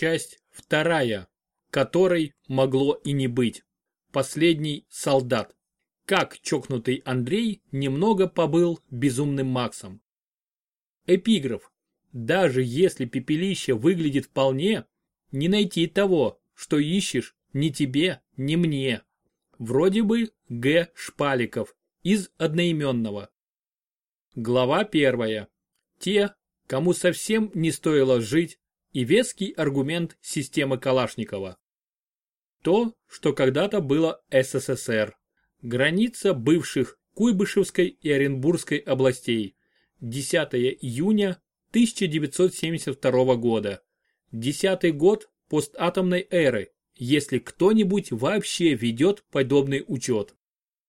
Часть вторая, которой могло и не быть. Последний солдат. Как чокнутый Андрей немного побыл безумным Максом. Эпиграф. Даже если пепелище выглядит вполне, не найти того, что ищешь, ни тебе, ни мне. Вроде бы Г. Шпаликов из одноименного. Глава первая. Те, кому совсем не стоило жить, и веский аргумент системы Калашникова. То, что когда-то было СССР. Граница бывших Куйбышевской и Оренбургской областей. 10 июня 1972 года. Десятый год постатомной эры, если кто-нибудь вообще ведет подобный учет.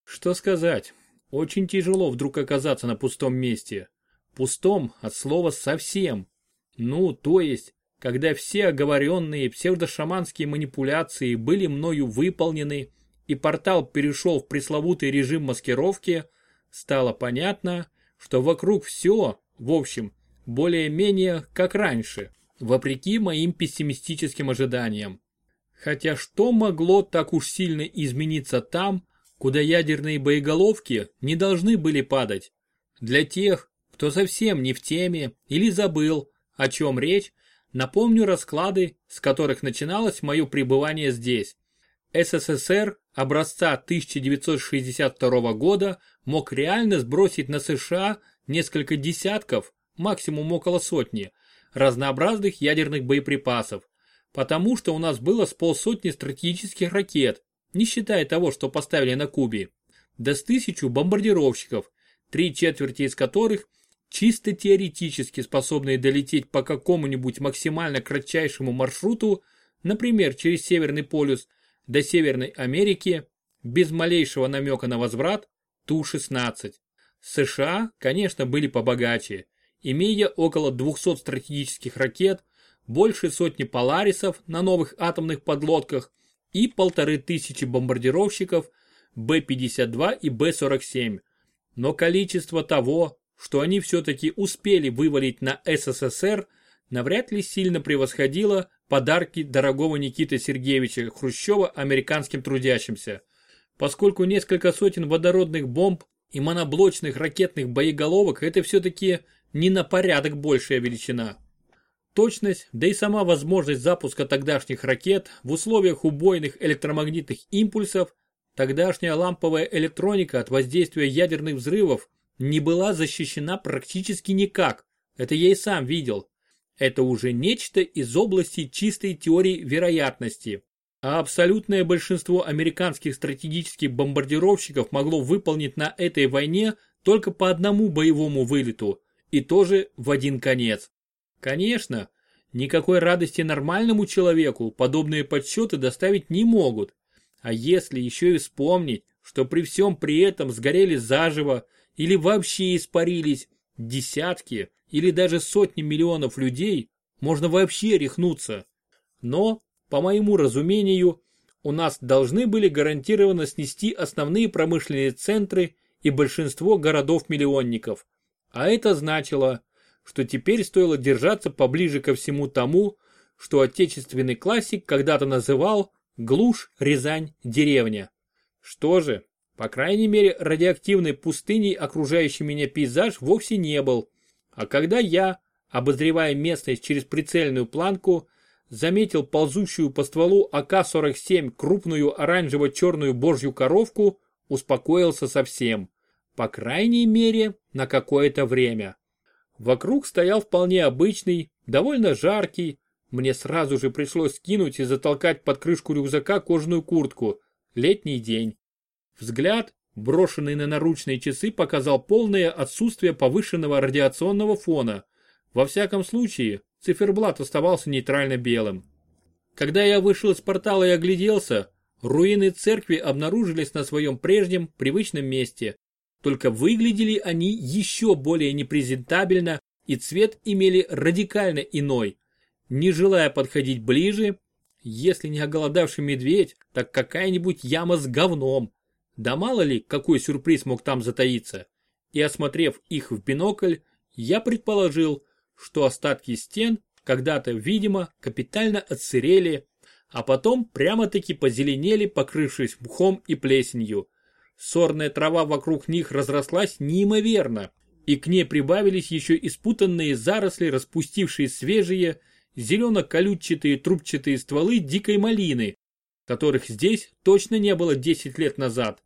Что сказать, очень тяжело вдруг оказаться на пустом месте. Пустом от слова совсем. Ну, то есть, когда все оговоренные псевдошаманские манипуляции были мною выполнены и портал перешел в пресловутый режим маскировки, стало понятно, что вокруг все, в общем, более-менее как раньше, вопреки моим пессимистическим ожиданиям. Хотя что могло так уж сильно измениться там, куда ядерные боеголовки не должны были падать? Для тех, кто совсем не в теме или забыл, о чем речь, напомню расклады, с которых начиналось мое пребывание здесь. СССР образца 1962 года мог реально сбросить на США несколько десятков, максимум около сотни, разнообразных ядерных боеприпасов, потому что у нас было с полсотни стратегических ракет, не считая того, что поставили на Кубе, да с тысячу бомбардировщиков, три четверти из которых чисто теоретически способные долететь по какому-нибудь максимально кратчайшему маршруту, например, через Северный полюс до Северной Америки, без малейшего намека на возврат, Ту-16. США, конечно, были побогаче, имея около 200 стратегических ракет, больше сотни Поларисов на новых атомных подлодках и полторы тысячи бомбардировщиков Б-52 и Б-47. Но количество того, что они все-таки успели вывалить на СССР, навряд ли сильно превосходило подарки дорогого Никиты Сергеевича Хрущева американским трудящимся, поскольку несколько сотен водородных бомб и моноблочных ракетных боеголовок это все-таки не на порядок большая величина. Точность, да и сама возможность запуска тогдашних ракет в условиях убойных электромагнитных импульсов, тогдашняя ламповая электроника от воздействия ядерных взрывов не была защищена практически никак, это я и сам видел. Это уже нечто из области чистой теории вероятности. А абсолютное большинство американских стратегических бомбардировщиков могло выполнить на этой войне только по одному боевому вылету, и тоже в один конец. Конечно, никакой радости нормальному человеку подобные подсчеты доставить не могут. А если еще и вспомнить, что при всем при этом сгорели заживо или вообще испарились десятки или даже сотни миллионов людей, можно вообще рехнуться. Но, по моему разумению, у нас должны были гарантированно снести основные промышленные центры и большинство городов-миллионников. А это значило, что теперь стоило держаться поближе ко всему тому, что отечественный классик когда-то называл «глушь, Рязань, деревня». Что же, по крайней мере, радиоактивной пустыней окружающий меня пейзаж вовсе не был. А когда я, обозревая местность через прицельную планку, заметил ползущую по стволу АК-47 крупную оранжево-черную божью коровку, успокоился совсем. По крайней мере, на какое-то время. Вокруг стоял вполне обычный, довольно жаркий, мне сразу же пришлось скинуть и затолкать под крышку рюкзака кожаную куртку. Летний день. Взгляд, брошенный на наручные часы, показал полное отсутствие повышенного радиационного фона. Во всяком случае, циферблат оставался нейтрально белым. Когда я вышел из портала и огляделся, руины церкви обнаружились на своем прежнем, привычном месте. Только выглядели они еще более непрезентабельно и цвет имели радикально иной. Не желая подходить ближе, если не оголодавший медведь, так какая-нибудь яма с говном. Да мало ли, какой сюрприз мог там затаиться. И осмотрев их в бинокль, я предположил, что остатки стен когда-то, видимо, капитально отсырели, а потом прямо-таки позеленели, покрывшись мхом и плесенью. Сорная трава вокруг них разрослась неимоверно, и к ней прибавились еще испутанные заросли, распустившие свежие, зелено-колючатые трубчатые стволы дикой малины, которых здесь точно не было 10 лет назад.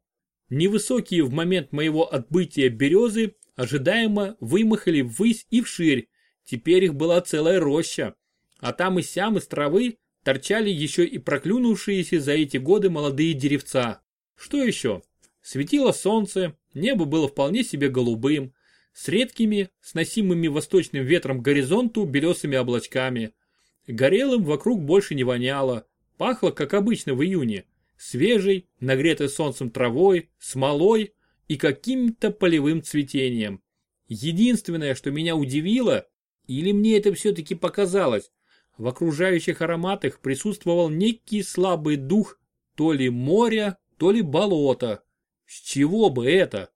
Невысокие в момент моего отбытия березы ожидаемо вымахали ввысь и вширь, теперь их была целая роща, а там и сям из травы торчали еще и проклюнувшиеся за эти годы молодые деревца. Что еще? Светило солнце, небо было вполне себе голубым, с редкими, сносимыми восточным ветром горизонту белесыми облачками. Горелым вокруг больше не воняло, пахло, как обычно в июне, свежей, нагретой солнцем травой, смолой и каким-то полевым цветением. Единственное, что меня удивило, или мне это все-таки показалось, в окружающих ароматах присутствовал некий слабый дух то ли моря, то ли болота. С чего бы это?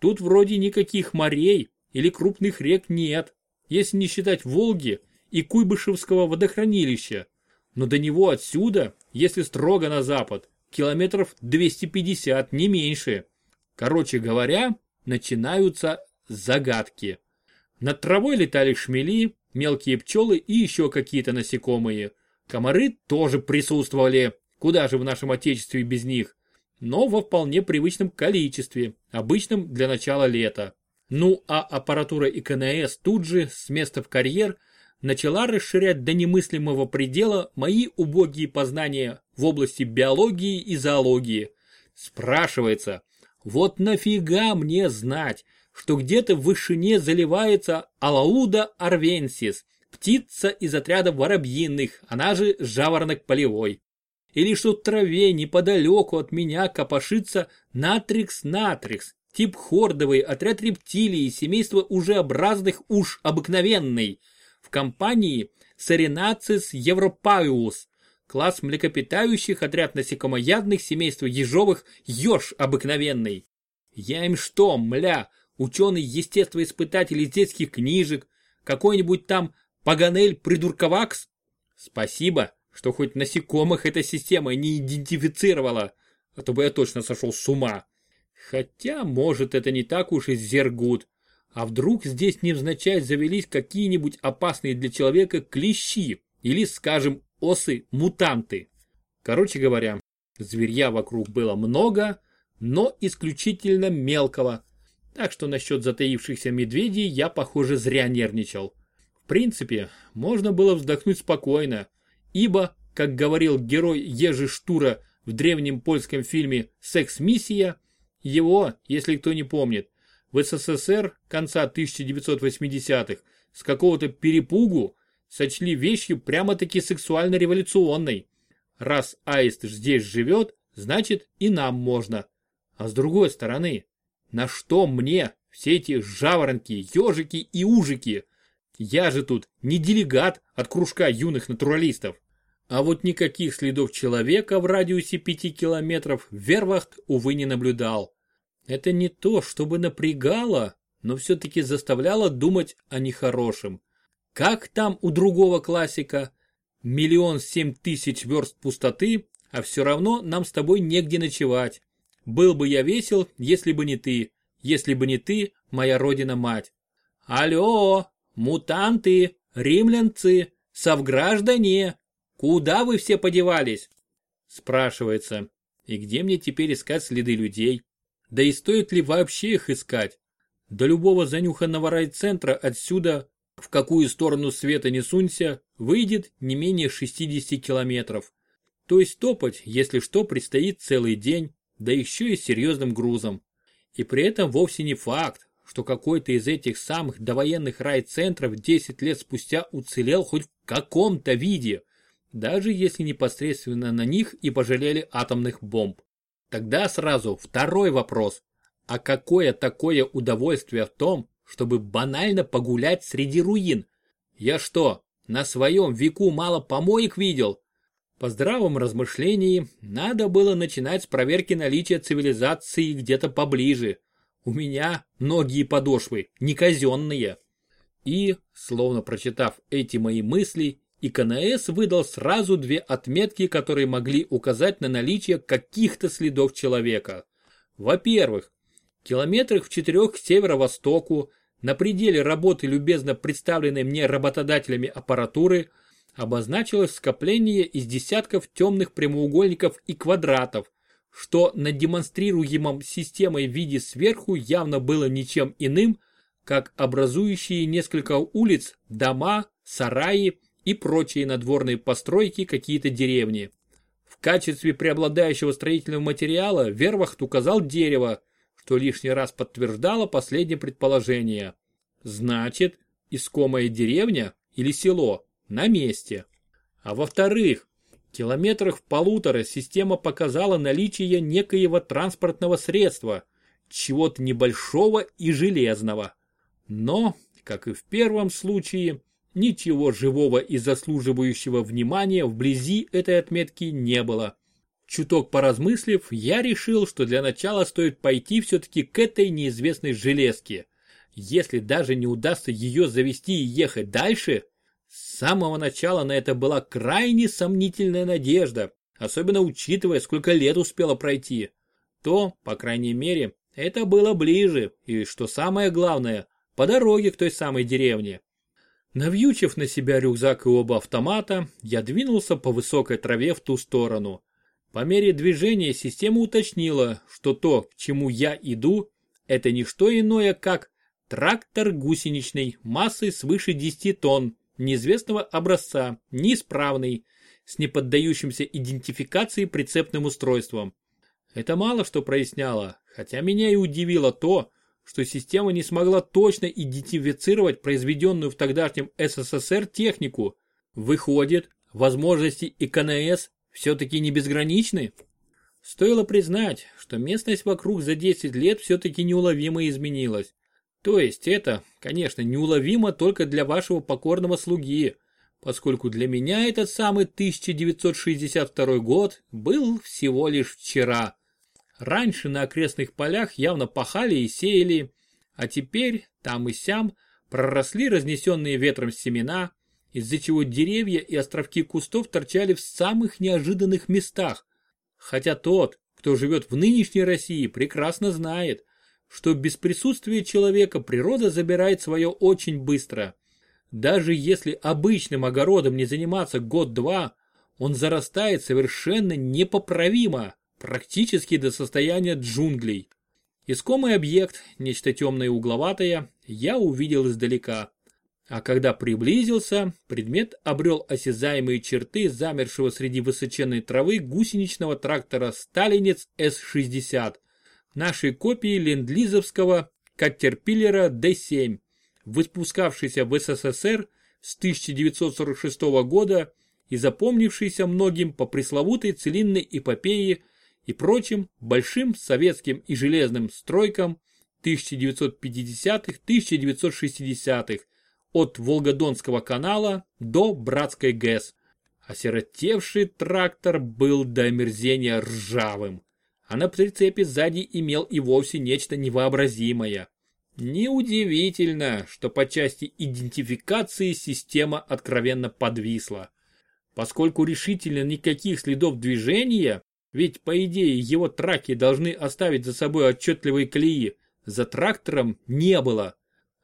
Тут вроде никаких морей или крупных рек нет, если не считать Волги и Куйбышевского водохранилища. Но до него отсюда, если строго на запад, километров 250, не меньше. Короче говоря, начинаются загадки. Над травой летали шмели, мелкие пчелы и еще какие-то насекомые. Комары тоже присутствовали, куда же в нашем отечестве без них но во вполне привычном количестве, обычном для начала лета. Ну а аппаратура ИКНС тут же, с места в карьер, начала расширять до немыслимого предела мои убогие познания в области биологии и зоологии. Спрашивается, вот нафига мне знать, что где-то в вышине заливается Алауда арвенсис, птица из отряда воробьиных, она же жаворонок полевой или что в траве неподалеку от меня копошится натрикс-натрикс, тип хордовый, отряд рептилий, семейство ужеобразных уж обыкновенный, компании Саринацис европаиус, класс млекопитающих, отряд насекомоядных, семейство ежовых, еж обыкновенный. Я им что, мля, ученый-естествоиспытатель из детских книжек, какой-нибудь там Паганель Придурковакс? Спасибо, что хоть насекомых эта система не идентифицировала, а то бы я точно сошел с ума. Хотя, может, это не так уж и зергут. А вдруг здесь невзначай завелись какие-нибудь опасные для человека клещи или, скажем, осы-мутанты. Короче говоря, зверья вокруг было много, но исключительно мелкого. Так что насчет затаившихся медведей я, похоже, зря нервничал. В принципе, можно было вздохнуть спокойно, ибо, как говорил герой Ежи Штура в древнем польском фильме «Секс-миссия», его, если кто не помнит, в СССР конца 1980-х с какого-то перепугу сочли вещью прямо-таки сексуально-революционной. Раз аист здесь живет, значит и нам можно. А с другой стороны, на что мне все эти жаворонки, ежики и ужики? Я же тут не делегат от кружка юных натуралистов. А вот никаких следов человека в радиусе 5 километров Вервахт, увы, не наблюдал. Это не то, чтобы напрягало, но все-таки заставляло думать о нехорошем. Как там у другого классика? Миллион семь тысяч верст пустоты, а все равно нам с тобой негде ночевать. Был бы я весел, если бы не ты, если бы не ты, моя родина-мать. Алло, мутанты, римлянцы, совграждане, Куда вы все подевались? Спрашивается. И где мне теперь искать следы людей? Да и стоит ли вообще их искать? До любого занюханного райцентра отсюда, в какую сторону света не сунься, выйдет не менее 60 километров. То есть топать, если что, предстоит целый день, да еще и с серьезным грузом. И при этом вовсе не факт, что какой-то из этих самых довоенных райцентров 10 лет спустя уцелел хоть в каком-то виде – даже если непосредственно на них и пожалели атомных бомб. Тогда сразу второй вопрос. А какое такое удовольствие в том, чтобы банально погулять среди руин? Я что, на своем веку мало помоек видел? По здравом размышлении, надо было начинать с проверки наличия цивилизации где-то поближе. У меня ноги и подошвы, не казенные. И, словно прочитав эти мои мысли, ИКНС выдал сразу две отметки, которые могли указать на наличие каких-то следов человека. Во-первых, километрах в четырех к северо-востоку, на пределе работы любезно представленной мне работодателями аппаратуры, обозначилось скопление из десятков темных прямоугольников и квадратов, что на демонстрируемом системой виде сверху явно было ничем иным, как образующие несколько улиц, дома, сараи и прочие надворные постройки какие-то деревни. В качестве преобладающего строительного материала Вервахт указал дерево, что лишний раз подтверждало последнее предположение. Значит, искомая деревня или село на месте. А во-вторых, километрах в полутора система показала наличие некоего транспортного средства, чего-то небольшого и железного. Но, как и в первом случае, ничего живого и заслуживающего внимания вблизи этой отметки не было. Чуток поразмыслив, я решил, что для начала стоит пойти все-таки к этой неизвестной железке. Если даже не удастся ее завести и ехать дальше, с самого начала на это была крайне сомнительная надежда, особенно учитывая, сколько лет успело пройти, то, по крайней мере, это было ближе и, что самое главное, по дороге к той самой деревне. Навьючив на себя рюкзак и оба автомата, я двинулся по высокой траве в ту сторону. По мере движения система уточнила, что то, к чему я иду, это не что иное, как трактор гусеничный массой свыше 10 тонн, неизвестного образца, неисправный, с неподдающимся идентификации прицепным устройством. Это мало что проясняло, хотя меня и удивило то, что система не смогла точно идентифицировать произведенную в тогдашнем СССР технику. Выходит, возможности ИКНС все-таки не безграничны? Стоило признать, что местность вокруг за 10 лет все-таки неуловимо изменилась. То есть это, конечно, неуловимо только для вашего покорного слуги, поскольку для меня этот самый 1962 год был всего лишь вчера. Раньше на окрестных полях явно пахали и сеяли, а теперь там и сям проросли разнесенные ветром семена, из-за чего деревья и островки кустов торчали в самых неожиданных местах. Хотя тот, кто живет в нынешней России, прекрасно знает, что без присутствия человека природа забирает свое очень быстро. Даже если обычным огородом не заниматься год-два, он зарастает совершенно непоправимо, практически до состояния джунглей. Искомый объект, нечто темное и угловатое, я увидел издалека. А когда приблизился, предмет обрел осязаемые черты замершего среди высоченной травы гусеничного трактора «Сталинец С-60», нашей копии ленд-лизовского Каттерпиллера Д-7, выпускавшийся в СССР с 1946 года и запомнившийся многим по пресловутой целинной эпопее и прочим большим советским и железным стройкам 1950-1960-х от Волгодонского канала до Братской ГЭС. Осиротевший трактор был до омерзения ржавым а на прицепе сзади имел и вовсе нечто невообразимое. Неудивительно, что по части идентификации система откровенно подвисла. Поскольку решительно никаких следов движения, ведь по идее его траки должны оставить за собой отчетливые колеи, за трактором не было.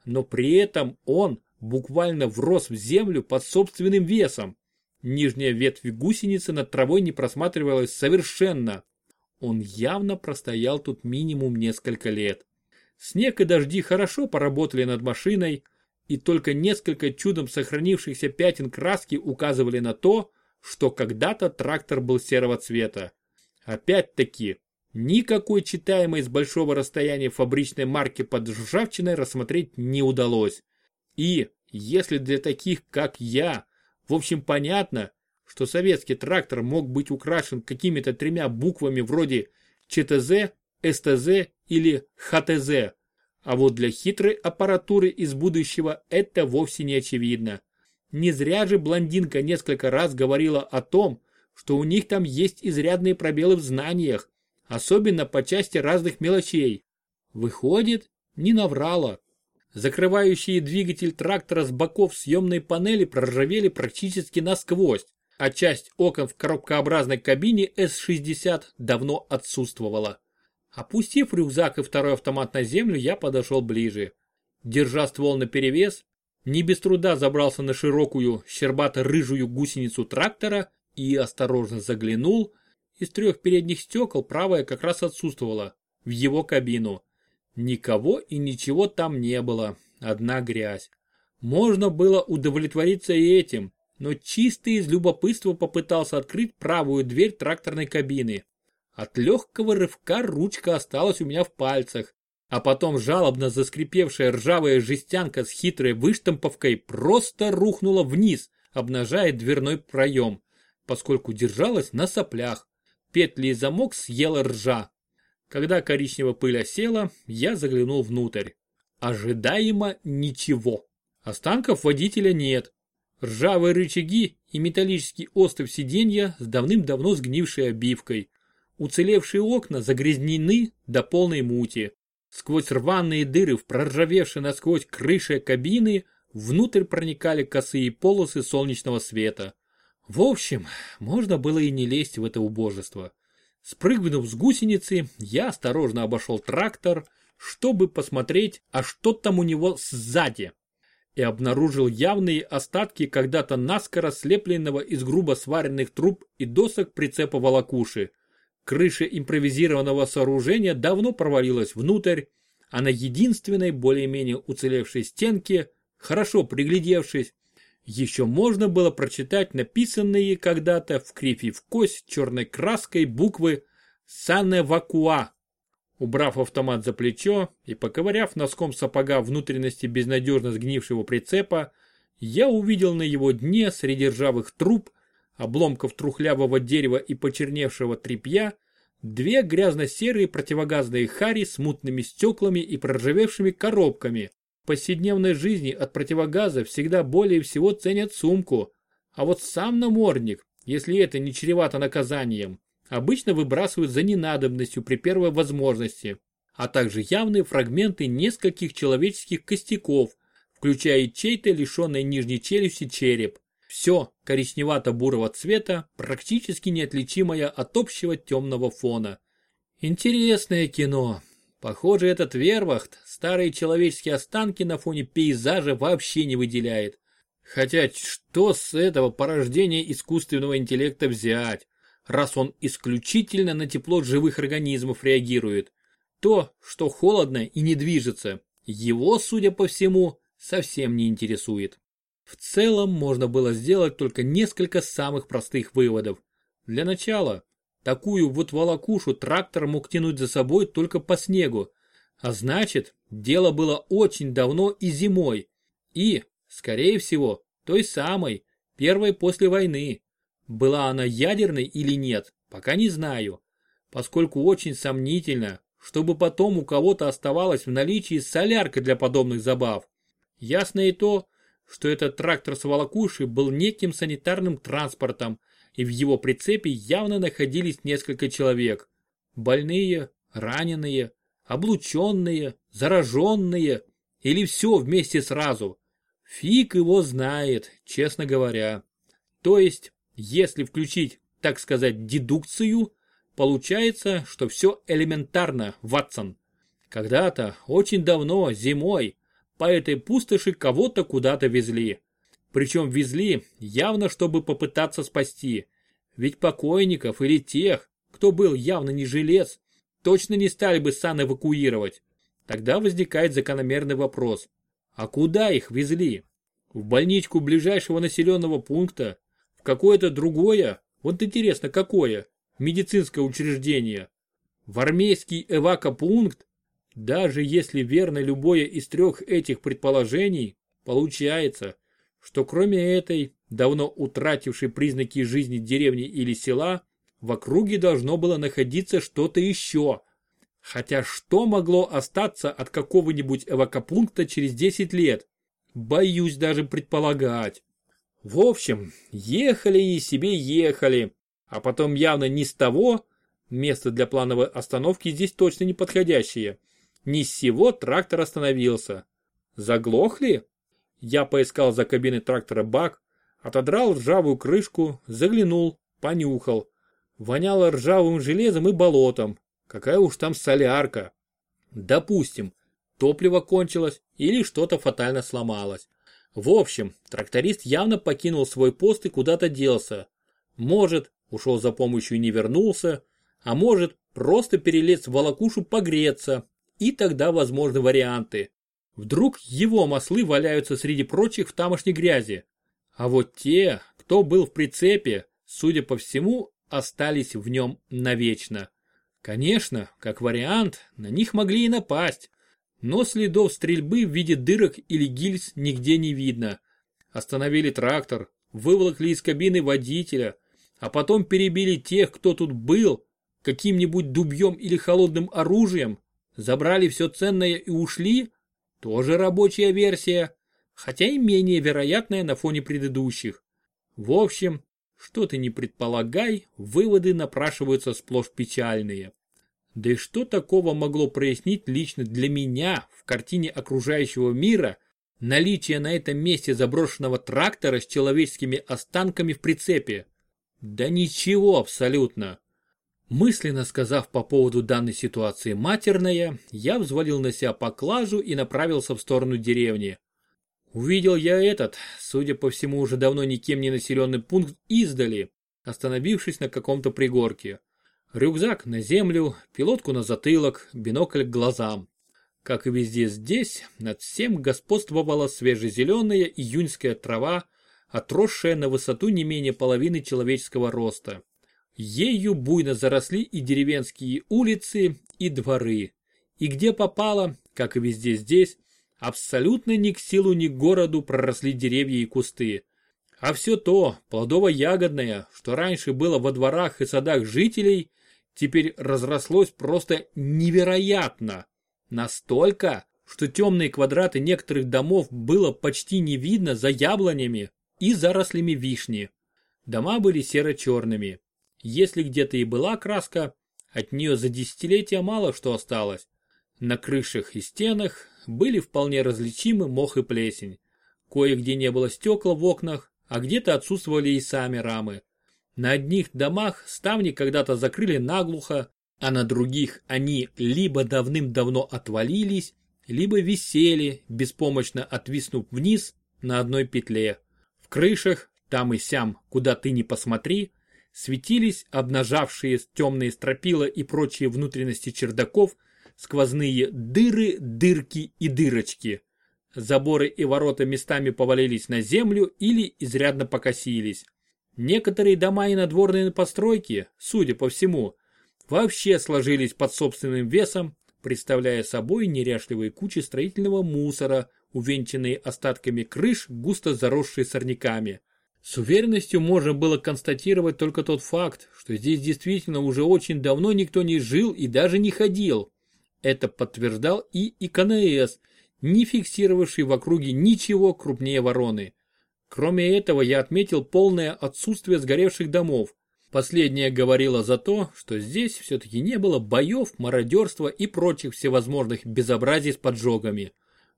Но при этом он буквально врос в землю под собственным весом. Нижняя ветвь гусеницы над травой не просматривалась совершенно. Он явно простоял тут минимум несколько лет. Снег и дожди хорошо поработали над машиной, и только несколько чудом сохранившихся пятен краски указывали на то, что когда-то трактор был серого цвета. Опять-таки, никакой читаемой с большого расстояния фабричной марки под ржавчиной рассмотреть не удалось. И, если для таких, как я, в общем понятно, что советский трактор мог быть украшен какими-то тремя буквами вроде ЧТЗ, СТЗ или ХТЗ. А вот для хитрой аппаратуры из будущего это вовсе не очевидно. Не зря же блондинка несколько раз говорила о том, что у них там есть изрядные пробелы в знаниях, особенно по части разных мелочей. Выходит, не наврала. Закрывающие двигатель трактора с боков съемной панели проржавели практически насквозь, а часть окон в коробкообразной кабине С-60 давно отсутствовала. Опустив рюкзак и второй автомат на землю, я подошел ближе. Держа ствол наперевес, не без труда забрался на широкую, щербато-рыжую гусеницу трактора и осторожно заглянул. Из трех передних стекол правая как раз отсутствовала, в его кабину. Никого и ничего там не было, одна грязь. Можно было удовлетвориться и этим, но чисто из любопытства попытался открыть правую дверь тракторной кабины. От легкого рывка ручка осталась у меня в пальцах, а потом жалобно заскрипевшая ржавая жестянка с хитрой выштамповкой просто рухнула вниз, обнажая дверной проем, поскольку держалась на соплях. Петли и замок съела ржа. Когда коричневая пыль осела, я заглянул внутрь. Ожидаемо ничего. Останков водителя нет. Ржавые рычаги и металлический остов сиденья с давным-давно сгнившей обивкой. Уцелевшие окна загрязнены до полной мути. Сквозь рваные дыры в проржавевшей насквозь крыше кабины внутрь проникали косые полосы солнечного света. В общем, можно было и не лезть в это убожество. Спрыгнув с гусеницы, я осторожно обошел трактор, чтобы посмотреть, а что там у него сзади. И обнаружил явные остатки когда-то наскоро слепленного из грубо сваренных труб и досок прицепа волокуши. Крыша импровизированного сооружения давно провалилась внутрь, а на единственной более-менее уцелевшей стенке, хорошо приглядевшись, еще можно было прочитать написанные когда-то в кривь в кость черной краской буквы «Санэвакуа». Убрав автомат за плечо и поковыряв носком сапога внутренности безнадежно сгнившего прицепа, я увидел на его дне среди ржавых труб обломков трухлявого дерева и почерневшего тряпья, две грязно-серые противогазные хари с мутными стеклами и проржавевшими коробками. В повседневной жизни от противогаза всегда более всего ценят сумку, а вот сам намордник, если это не чревато наказанием, обычно выбрасывают за ненадобностью при первой возможности, а также явные фрагменты нескольких человеческих костяков, включая чей-то лишенный нижней челюсти череп. Все коричневато-бурого цвета, практически неотличимое от общего темного фона. Интересное кино. Похоже, этот вервахт старые человеческие останки на фоне пейзажа вообще не выделяет. Хотя что с этого порождения искусственного интеллекта взять, раз он исключительно на тепло живых организмов реагирует? То, что холодно и не движется, его, судя по всему, совсем не интересует. В целом можно было сделать только несколько самых простых выводов. Для начала, такую вот волокушу трактор мог тянуть за собой только по снегу, а значит, дело было очень давно и зимой. И, скорее всего, той самой, первой после войны. Была она ядерной или нет, пока не знаю, поскольку очень сомнительно, чтобы потом у кого-то оставалась в наличии солярка для подобных забав. Ясно и то, что этот трактор с волокушей был неким санитарным транспортом, и в его прицепе явно находились несколько человек. Больные, раненые, облученные, зараженные или все вместе сразу. Фиг его знает, честно говоря. То есть, если включить, так сказать, дедукцию, получается, что все элементарно, Ватсон. Когда-то, очень давно, зимой, по этой пустоши кого-то куда-то везли. Причем везли явно, чтобы попытаться спасти. Ведь покойников или тех, кто был явно не жилец, точно не стали бы сан эвакуировать. Тогда возникает закономерный вопрос. А куда их везли? В больничку ближайшего населенного пункта? В какое-то другое? Вот интересно, какое? Медицинское учреждение? В армейский эвакопункт? Даже если верно любое из трех этих предположений, получается, что кроме этой, давно утратившей признаки жизни деревни или села, в округе должно было находиться что-то еще. Хотя что могло остаться от какого-нибудь эвакопункта через 10 лет? Боюсь даже предполагать. В общем, ехали и себе ехали, а потом явно не с того, место для плановой остановки здесь точно не подходящее, ни с сего трактор остановился. Заглохли? Я поискал за кабиной трактора бак, отодрал ржавую крышку, заглянул, понюхал. Воняло ржавым железом и болотом. Какая уж там солярка. Допустим, топливо кончилось или что-то фатально сломалось. В общем, тракторист явно покинул свой пост и куда-то делся. Может, ушел за помощью и не вернулся, а может, просто перелез в волокушу погреться, и тогда возможны варианты. Вдруг его маслы валяются среди прочих в тамошней грязи. А вот те, кто был в прицепе, судя по всему, остались в нем навечно. Конечно, как вариант, на них могли и напасть, но следов стрельбы в виде дырок или гильз нигде не видно. Остановили трактор, выволокли из кабины водителя, а потом перебили тех, кто тут был, каким-нибудь дубьем или холодным оружием, забрали все ценное и ушли, тоже рабочая версия, хотя и менее вероятная на фоне предыдущих. В общем, что ты не предполагай, выводы напрашиваются сплошь печальные. Да и что такого могло прояснить лично для меня в картине окружающего мира наличие на этом месте заброшенного трактора с человеческими останками в прицепе? Да ничего абсолютно. Мысленно сказав по поводу данной ситуации матерная, я взвалил на себя поклажу и направился в сторону деревни. Увидел я этот, судя по всему уже давно никем не населенный пункт издали, остановившись на каком-то пригорке. Рюкзак на землю, пилотку на затылок, бинокль к глазам. Как и везде здесь, над всем господствовала свежезеленая июньская трава, отросшая на высоту не менее половины человеческого роста. Ею буйно заросли и деревенские улицы, и дворы. И где попало, как и везде здесь, абсолютно ни к силу, ни к городу проросли деревья и кусты. А все то, плодово-ягодное, что раньше было во дворах и садах жителей, теперь разрослось просто невероятно. Настолько, что темные квадраты некоторых домов было почти не видно за яблонями и зарослями вишни. Дома были серо-черными. Если где-то и была краска, от нее за десятилетия мало что осталось. На крышах и стенах были вполне различимы мох и плесень. Кое-где не было стекла в окнах, а где-то отсутствовали и сами рамы. На одних домах ставни когда-то закрыли наглухо, а на других они либо давным-давно отвалились, либо висели, беспомощно отвиснув вниз на одной петле. В крышах, там и сям, куда ты ни посмотри, светились обнажавшие темные стропила и прочие внутренности чердаков, сквозные дыры, дырки и дырочки. Заборы и ворота местами повалились на землю или изрядно покосились. Некоторые дома и надворные постройки, судя по всему, вообще сложились под собственным весом, представляя собой неряшливые кучи строительного мусора, увенчанные остатками крыш, густо заросшие сорняками. С уверенностью можно было констатировать только тот факт, что здесь действительно уже очень давно никто не жил и даже не ходил. Это подтверждал и ИКНС, не фиксировавший в округе ничего крупнее вороны. Кроме этого, я отметил полное отсутствие сгоревших домов. Последнее говорило за то, что здесь все-таки не было боев, мародерства и прочих всевозможных безобразий с поджогами.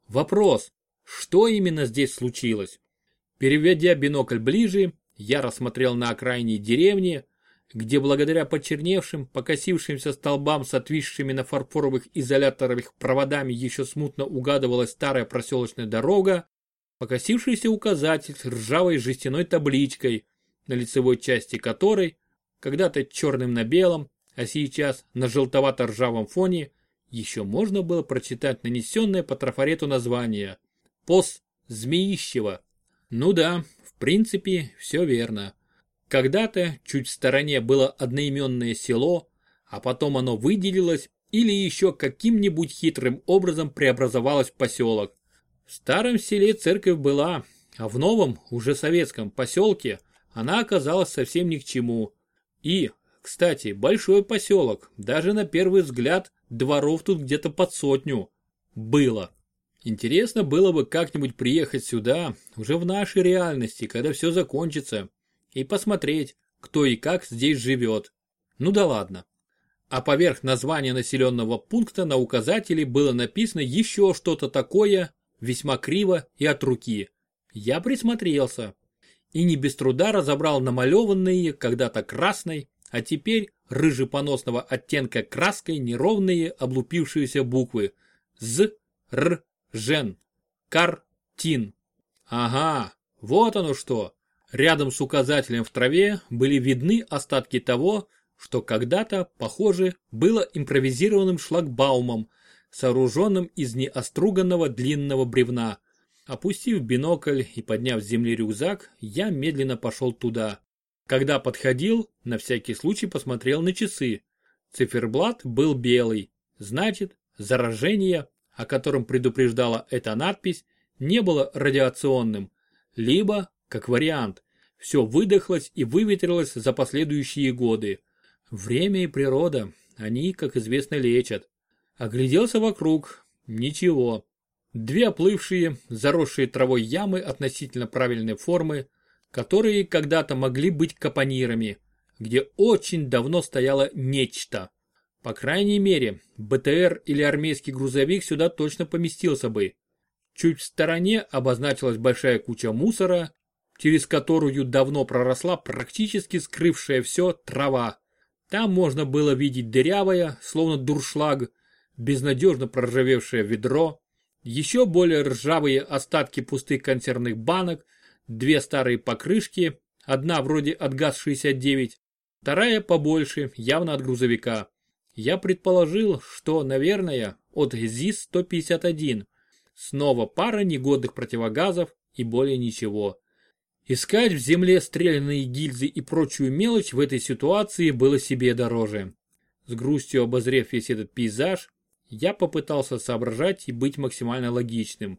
Вопрос, что именно здесь случилось? Переведя бинокль ближе, я рассмотрел на окраине деревни, где благодаря почерневшим, покосившимся столбам с отвисшими на фарфоровых изоляторовых проводами еще смутно угадывалась старая проселочная дорога, покосившийся указатель с ржавой жестяной табличкой, на лицевой части которой, когда-то черным на белом, а сейчас на желтовато-ржавом фоне, еще можно было прочитать нанесенное по трафарету название «Пос Змеищева». Ну да, в принципе, все верно. Когда-то чуть в стороне было одноименное село, а потом оно выделилось или еще каким-нибудь хитрым образом преобразовалось в поселок. В старом селе церковь была, а в новом, уже советском поселке она оказалась совсем ни к чему. И, кстати, большой поселок, даже на первый взгляд дворов тут где-то под сотню. Было. Интересно было бы как-нибудь приехать сюда, уже в нашей реальности, когда все закончится, и посмотреть, кто и как здесь живет. Ну да ладно. А поверх названия населенного пункта на указателе было написано еще что-то такое, весьма криво и от руки. Я присмотрелся. И не без труда разобрал намалеванные когда-то красной, а теперь рыжепоносного оттенка краской неровные облупившиеся буквы З, Р, Жен, Кар, Тин. Ага, вот оно что. Рядом с указателем в траве были видны остатки того, что когда-то, похоже, было импровизированным шлагбаумом, сооруженным из неоструганного длинного бревна. Опустив бинокль и подняв с земли рюкзак, я медленно пошел туда. Когда подходил, на всякий случай посмотрел на часы. Циферблат был белый, значит, заражение, о котором предупреждала эта надпись, не было радиационным, либо, как вариант, все выдохлось и выветрилось за последующие годы. Время и природа, они, как известно, лечат. Огляделся вокруг. Ничего. Две оплывшие, заросшие травой ямы относительно правильной формы, которые когда-то могли быть капонирами, где очень давно стояло нечто. По крайней мере, БТР или армейский грузовик сюда точно поместился бы. Чуть в стороне обозначилась большая куча мусора, через которую давно проросла практически скрывшая все трава. Там можно было видеть дырявое, словно дуршлаг, безнадежно проржавевшее ведро, еще более ржавые остатки пустых консервных банок, две старые покрышки, одна вроде от ГАЗ-69, вторая побольше, явно от грузовика. Я предположил, что, наверное, от ЗИС-151. Снова пара негодных противогазов и более ничего. Искать в земле стрелянные гильзы и прочую мелочь в этой ситуации было себе дороже. С грустью обозрев весь этот пейзаж, я попытался соображать и быть максимально логичным.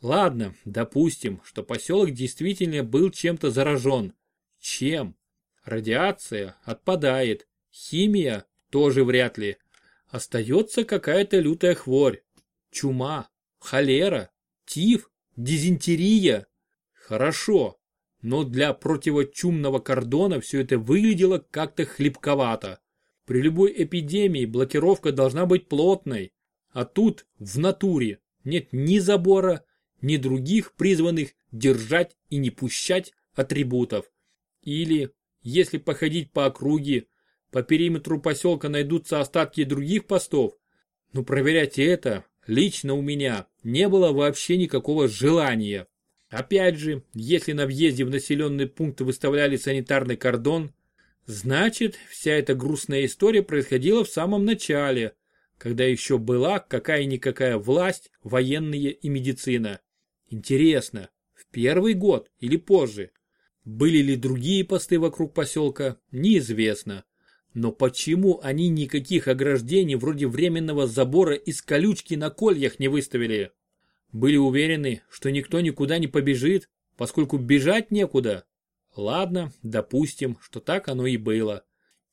Ладно, допустим, что поселок действительно был чем-то заражен. Чем? Радиация отпадает. Химия тоже вряд ли. Остается какая-то лютая хворь. Чума, холера, тиф, дизентерия. Хорошо, но для противочумного кордона все это выглядело как-то хлипковато. При любой эпидемии блокировка должна быть плотной, а тут в натуре нет ни забора, ни других призванных держать и не пущать атрибутов. Или, если походить по округе, по периметру поселка найдутся остатки других постов, но проверять это лично у меня не было вообще никакого желания. Опять же, если на въезде в населенный пункт выставляли санитарный кордон, значит вся эта грустная история происходила в самом начале, когда еще была какая-никакая власть, военные и медицина. Интересно, в первый год или позже? Были ли другие посты вокруг поселка, неизвестно. Но почему они никаких ограждений вроде временного забора из колючки на кольях не выставили? Были уверены, что никто никуда не побежит, поскольку бежать некуда. Ладно, допустим, что так оно и было.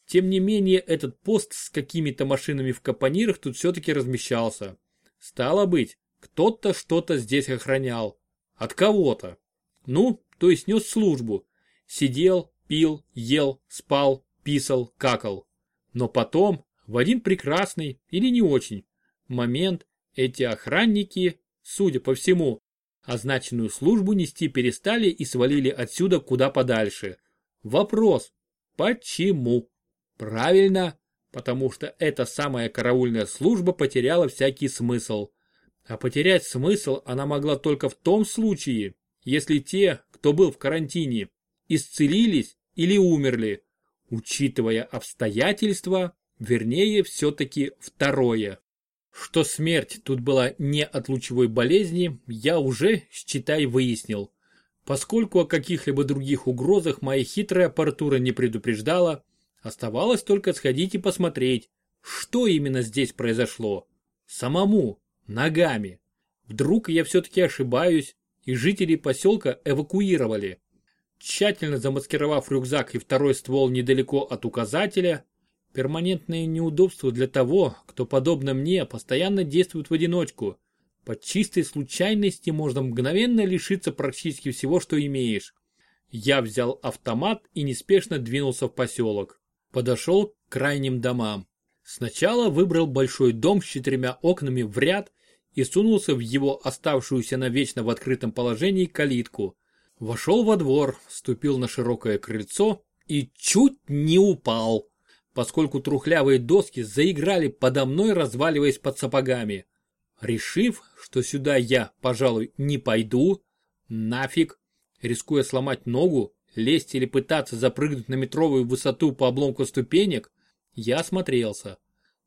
Тем не менее, этот пост с какими-то машинами в капонирах тут все-таки размещался. Стало быть, кто-то что-то здесь охранял. От кого-то. Ну, то есть нес службу. Сидел, пил, ел, спал, писал, какал. Но потом, в один прекрасный или не очень момент, эти охранники судя по всему, означенную службу нести перестали и свалили отсюда куда подальше. Вопрос, почему? Правильно, потому что эта самая караульная служба потеряла всякий смысл. А потерять смысл она могла только в том случае, если те, кто был в карантине, исцелились или умерли, учитывая обстоятельства, вернее все-таки второе. Что смерть тут была не от лучевой болезни, я уже, считай, выяснил. Поскольку о каких-либо других угрозах моя хитрая аппаратура не предупреждала, оставалось только сходить и посмотреть, что именно здесь произошло. Самому, ногами. Вдруг я все-таки ошибаюсь, и жителей поселка эвакуировали. Тщательно замаскировав рюкзак и второй ствол недалеко от указателя, Перманентное неудобство для того, кто, подобно мне, постоянно действует в одиночку. По чистой случайности можно мгновенно лишиться практически всего, что имеешь. Я взял автомат и неспешно двинулся в поселок. Подошел к крайним домам. Сначала выбрал большой дом с четырьмя окнами в ряд и сунулся в его оставшуюся навечно в открытом положении калитку. Вошел во двор, ступил на широкое крыльцо и чуть не упал, поскольку трухлявые доски заиграли подо мной, разваливаясь под сапогами. Решив, что сюда я, пожалуй, не пойду, нафиг, рискуя сломать ногу, лезть или пытаться запрыгнуть на метровую высоту по обломку ступенек, я осмотрелся.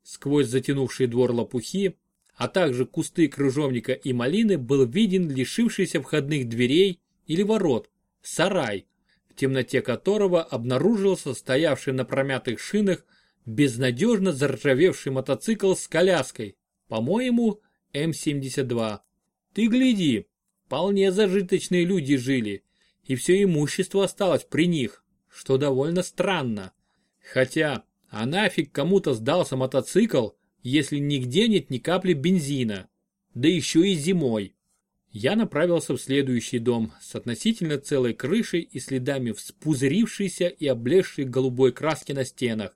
Сквозь затянувший двор лопухи, а также кусты крыжовника и малины был виден лишившийся входных дверей или ворот, сарай, в темноте которого обнаружился стоявший на промятых шинах безнадежно заржавевший мотоцикл с коляской, по-моему, М-72. Ты гляди, вполне зажиточные люди жили, и все имущество осталось при них, что довольно странно. Хотя, а нафиг кому-то сдался мотоцикл, если нигде нет ни капли бензина, да еще и зимой. Я направился в следующий дом с относительно целой крышей и следами вспузырившейся и облезшей голубой краски на стенах,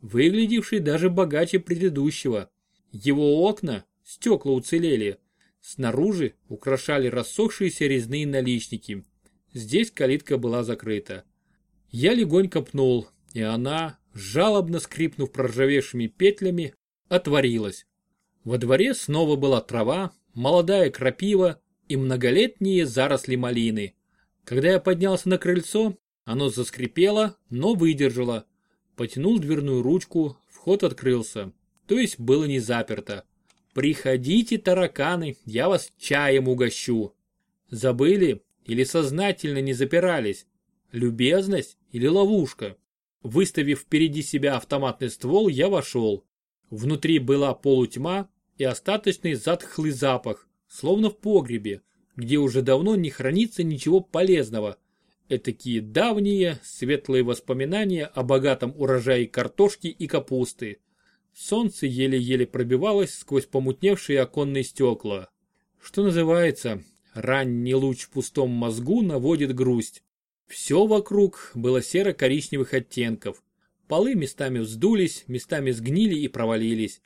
выглядевший даже богаче предыдущего. Его окна, стекла уцелели, снаружи украшали рассохшиеся резные наличники. Здесь калитка была закрыта. Я легонько пнул, и она, жалобно скрипнув проржавевшими петлями, отворилась. Во дворе снова была трава, молодая крапива и многолетние заросли малины. Когда я поднялся на крыльцо, оно заскрипело, но выдержало. Потянул дверную ручку, вход открылся, то есть было не заперто. «Приходите, тараканы, я вас чаем угощу». Забыли или сознательно не запирались? Любезность или ловушка? Выставив впереди себя автоматный ствол, я вошел. Внутри была полутьма и остаточный затхлый запах, словно в погребе, где уже давно не хранится ничего полезного. Этакие давние, светлые воспоминания о богатом урожае картошки и капусты. Солнце еле-еле пробивалось сквозь помутневшие оконные стекла. Что называется, ранний луч в пустом мозгу наводит грусть. Все вокруг было серо-коричневых оттенков. Полы местами вздулись, местами сгнили и провалились.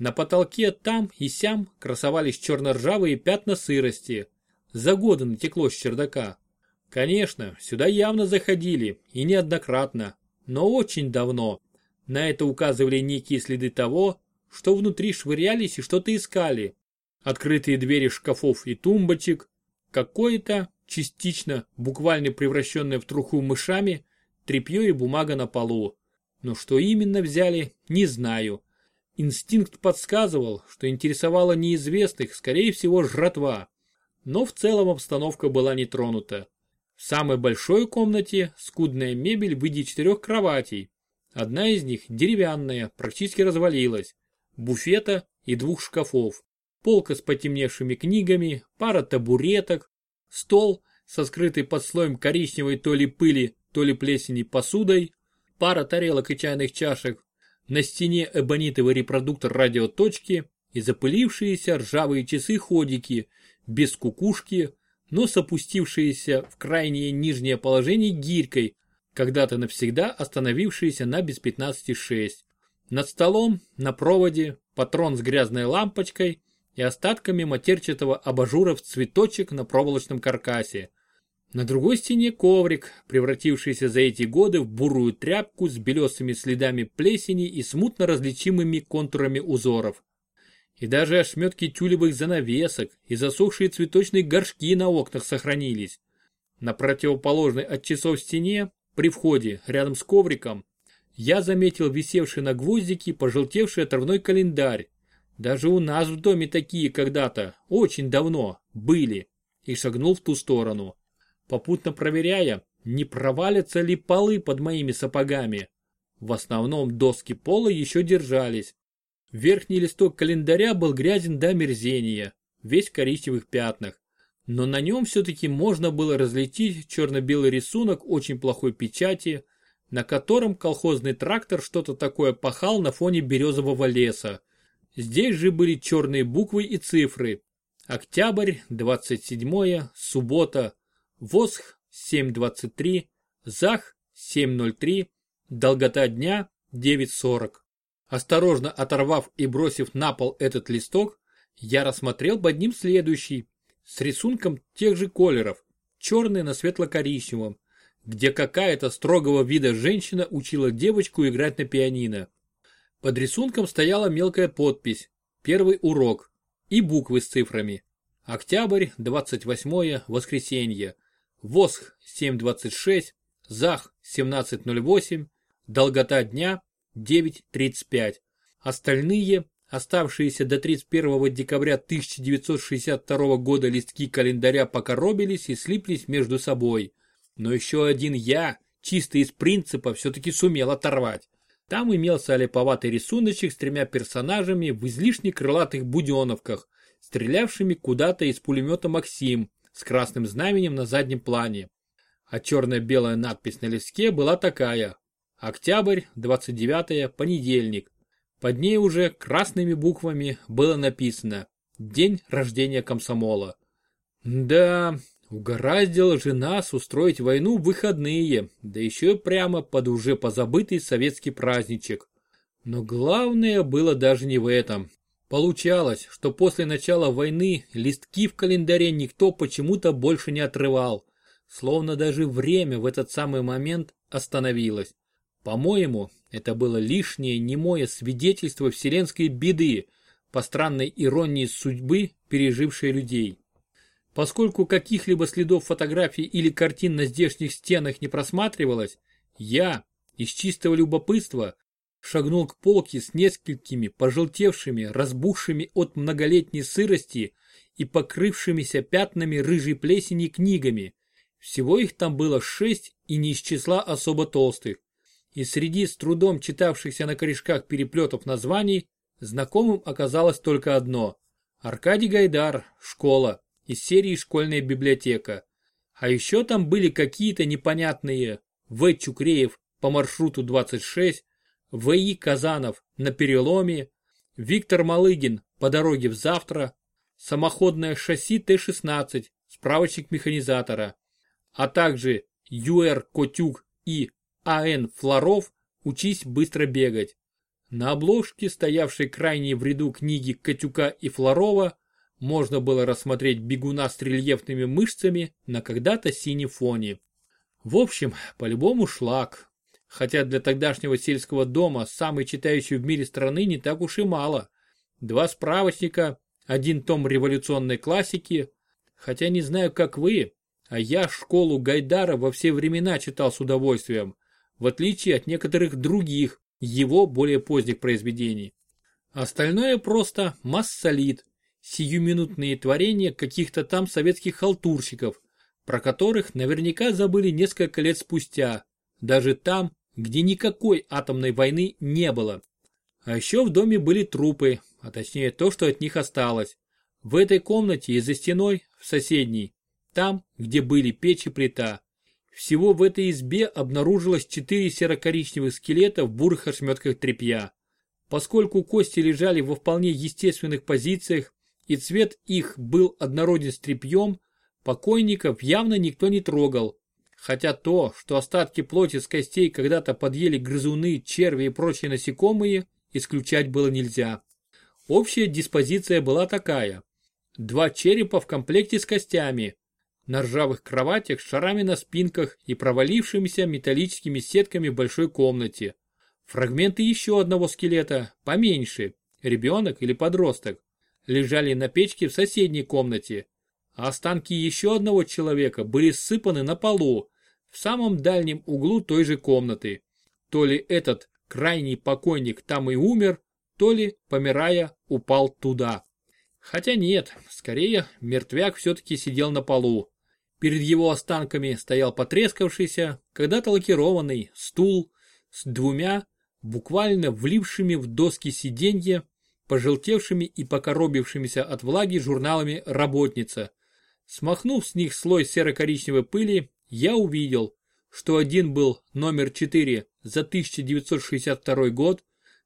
На потолке там и сям красовались черно-ржавые пятна сырости. За годы натекло с чердака. Конечно, сюда явно заходили, и неоднократно, но очень давно. На это указывали некие следы того, что внутри швырялись и что-то искали. Открытые двери шкафов и тумбочек, какое-то, частично, буквально превращенное в труху мышами, тряпье и бумага на полу. Но что именно взяли, не знаю. Инстинкт подсказывал, что интересовало неизвестных, скорее всего, жратва. Но в целом обстановка была не тронута. В самой большой комнате скудная мебель в виде четырех кроватей. Одна из них деревянная, практически развалилась. Буфета и двух шкафов. Полка с потемневшими книгами, пара табуреток, стол со скрытой под слоем коричневой то ли пыли, то ли плесени посудой, пара тарелок и чайных чашек, на стене эбонитовый репродуктор радиоточки и запылившиеся ржавые часы-ходики, без кукушки, но с в крайнее нижнее положение гирькой, когда-то навсегда остановившиеся на без 15,6. Над столом, на проводе, патрон с грязной лампочкой и остатками матерчатого абажура в цветочек на проволочном каркасе – на другой стене коврик, превратившийся за эти годы в бурую тряпку с белесыми следами плесени и смутно различимыми контурами узоров. И даже ошметки тюлевых занавесок и засохшие цветочные горшки на окнах сохранились. На противоположной от часов стене, при входе, рядом с ковриком, я заметил висевший на гвоздике пожелтевший отрывной календарь. Даже у нас в доме такие когда-то, очень давно, были. И шагнул в ту сторону попутно проверяя, не провалятся ли полы под моими сапогами. В основном доски пола еще держались. Верхний листок календаря был грязен до мерзения, весь в коричневых пятнах. Но на нем все-таки можно было различить черно-белый рисунок очень плохой печати, на котором колхозный трактор что-то такое пахал на фоне березового леса. Здесь же были черные буквы и цифры. Октябрь, 27 суббота, ВОСХ 7.23, ЗАХ 7.03, долгота дня 9.40. Осторожно оторвав и бросив на пол этот листок, Я рассмотрел под ним следующий, с рисунком тех же колеров, черный на светло-коричневом, где какая-то строгого вида женщина учила девочку играть на пианино. Под рисунком стояла мелкая подпись «Первый урок» и буквы с цифрами. Октябрь, 28 воскресенье. ВОСХ 7.26, ЗАХ 17.08, долгота дня 9.35. Остальные, оставшиеся до 31 декабря 1962 года листки календаря покоробились и слиплись между собой. Но еще один я, чисто из принципа, все-таки сумел оторвать. Там имелся олиповатый рисуночек с тремя персонажами в излишне крылатых буденовках, стрелявшими куда-то из пулемета «Максим» с красным знаменем на заднем плане. А черно-белая надпись на листке была такая «Октябрь, 29 понедельник». Под ней уже красными буквами было написано «День рождения комсомола». Да, угораздило же нас устроить войну в выходные, да еще прямо под уже позабытый советский праздничек. Но главное было даже не в этом. Получалось, что после начала войны листки в календаре никто почему-то больше не отрывал, словно даже время в этот самый момент остановилось. По-моему, это было лишнее немое свидетельство вселенской беды, по странной иронии судьбы, пережившей людей. Поскольку каких-либо следов фотографий или картин на здешних стенах не просматривалось, я, из чистого любопытства, шагнул к полке с несколькими пожелтевшими, разбухшими от многолетней сырости и покрывшимися пятнами рыжей плесени книгами. Всего их там было шесть и не из числа особо толстых. И среди с трудом читавшихся на корешках переплетов названий, знакомым оказалось только одно. Аркадий Гайдар, школа, из серии «Школьная библиотека». А еще там были какие-то непонятные В. Чукреев по маршруту 26, В.И. Казанов на переломе, Виктор Малыгин по дороге в завтра, самоходное шасси Т-16, справочник механизатора, а также Ю.Р. Котюк и А.Н. Флоров «Учись быстро бегать». На обложке, стоявшей крайне в ряду книги Котюка и Флорова, можно было рассмотреть бегуна с рельефными мышцами на когда-то синем фоне. В общем, по-любому шлак, Хотя для тогдашнего сельского дома самой читающей в мире страны не так уж и мало. Два справочника, один том революционной классики. Хотя не знаю, как вы, а я школу Гайдара во все времена читал с удовольствием, в отличие от некоторых других, его более поздних произведений. Остальное просто массолит, сиюминутные творения каких-то там советских халтурщиков, про которых наверняка забыли несколько лет спустя, даже там, где никакой атомной войны не было. А еще в доме были трупы, а точнее то, что от них осталось. В этой комнате и за стеной, в соседней, там, где были печь и плита. Всего в этой избе обнаружилось четыре серо-коричневых скелета в бурых ошметках тряпья. Поскольку кости лежали во вполне естественных позициях и цвет их был однороден с тряпьем, покойников явно никто не трогал, Хотя то, что остатки плоти с костей когда-то подъели грызуны, черви и прочие насекомые, исключать было нельзя. Общая диспозиция была такая. Два черепа в комплекте с костями, на ржавых кроватях шарами на спинках и провалившимися металлическими сетками в большой комнате. Фрагменты еще одного скелета, поменьше, ребенок или подросток, лежали на печке в соседней комнате, а останки еще одного человека были ссыпаны на полу, в самом дальнем углу той же комнаты. То ли этот крайний покойник там и умер, то ли, помирая, упал туда. Хотя нет, скорее, мертвяк все-таки сидел на полу. Перед его останками стоял потрескавшийся, когда-то лакированный стул с двумя, буквально влившими в доски сиденья, пожелтевшими и покоробившимися от влаги журналами «Работница». Смахнув с них слой серо-коричневой пыли, я увидел, что один был номер 4 за 1962 год,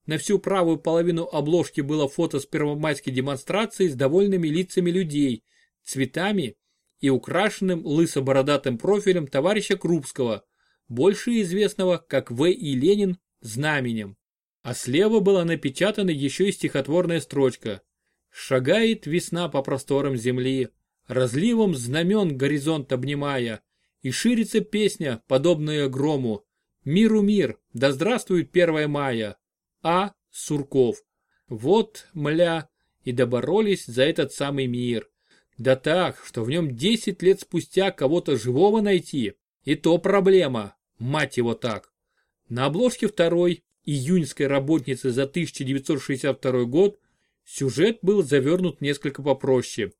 на всю правую половину обложки было фото с первомайской демонстрации с довольными лицами людей, цветами и украшенным лысо-бородатым профилем товарища Крупского, больше известного как В. И. Ленин, знаменем. А слева была напечатана еще и стихотворная строчка. Шагает весна по просторам земли, разливом знамен горизонт обнимая, и ширится песня, подобная грому. Миру мир, да здравствует 1 мая. А. Сурков. Вот, мля, и доборолись за этот самый мир. Да так, что в нем 10 лет спустя кого-то живого найти, и то проблема, мать его так. На обложке второй, июньской работницы за 1962 год, сюжет был завернут несколько попроще.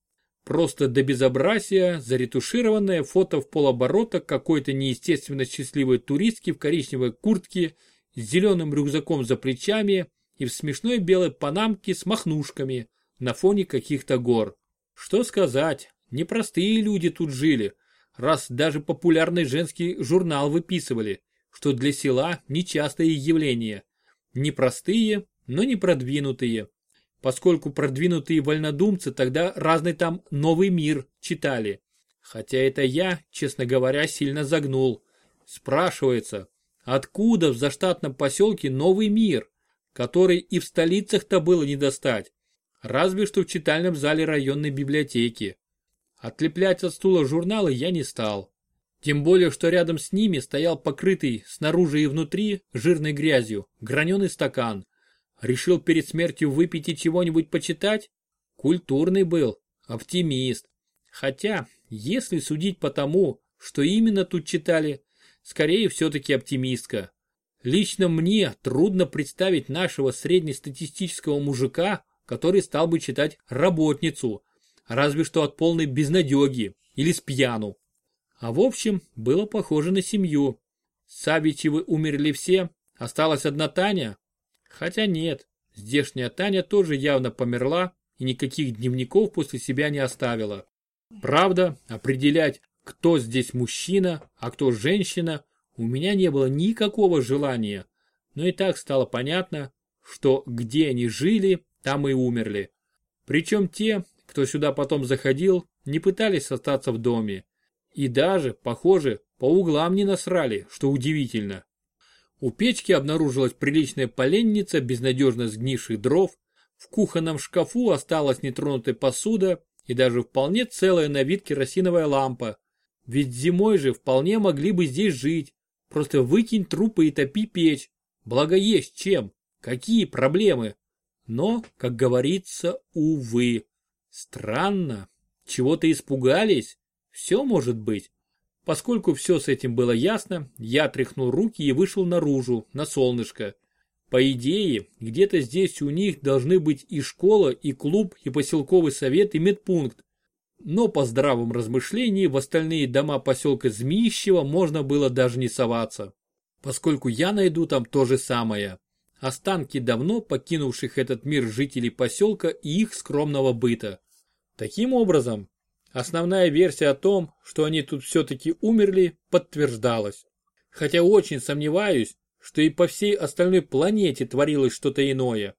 Просто до безобразия заретушированное фото в полоборота какой-то неестественно счастливой туристки в коричневой куртке с зеленым рюкзаком за плечами и в смешной белой панамке с махнушками на фоне каких-то гор. Что сказать, непростые люди тут жили, раз даже популярный женский журнал выписывали, что для села нечастое явление. Непростые, но не продвинутые поскольку продвинутые вольнодумцы тогда разный там новый мир читали. Хотя это я, честно говоря, сильно загнул. Спрашивается, откуда в заштатном поселке новый мир, который и в столицах-то было не достать? Разве что в читальном зале районной библиотеки. Отлеплять от стула журналы я не стал. Тем более, что рядом с ними стоял покрытый снаружи и внутри жирной грязью граненый стакан, Решил перед смертью выпить и чего-нибудь почитать? Культурный был, оптимист. Хотя, если судить по тому, что именно тут читали, скорее все-таки оптимистка. Лично мне трудно представить нашего среднестатистического мужика, который стал бы читать работницу, разве что от полной безнадеги или с пьяну. А в общем, было похоже на семью. Савичевы умерли все, осталась одна Таня, Хотя нет, здешняя Таня тоже явно померла и никаких дневников после себя не оставила. Правда, определять, кто здесь мужчина, а кто женщина, у меня не было никакого желания. Но и так стало понятно, что где они жили, там и умерли. Причем те, кто сюда потом заходил, не пытались остаться в доме. И даже, похоже, по углам не насрали, что удивительно. У печки обнаружилась приличная поленница безнадежно сгнивших дров, в кухонном шкафу осталась нетронутая посуда и даже вполне целая на вид керосиновая лампа. Ведь зимой же вполне могли бы здесь жить. Просто выкинь трупы и топи печь. Благо есть чем. Какие проблемы? Но, как говорится, увы. Странно. Чего-то испугались? Все может быть. Поскольку все с этим было ясно, я тряхнул руки и вышел наружу, на солнышко. По идее, где-то здесь у них должны быть и школа, и клуб, и поселковый совет, и медпункт. Но по здравом размышлении в остальные дома поселка Змеищева можно было даже не соваться. Поскольку я найду там то же самое. Останки давно покинувших этот мир жителей поселка и их скромного быта. Таким образом, Основная версия о том, что они тут все-таки умерли, подтверждалась. Хотя очень сомневаюсь, что и по всей остальной планете творилось что-то иное.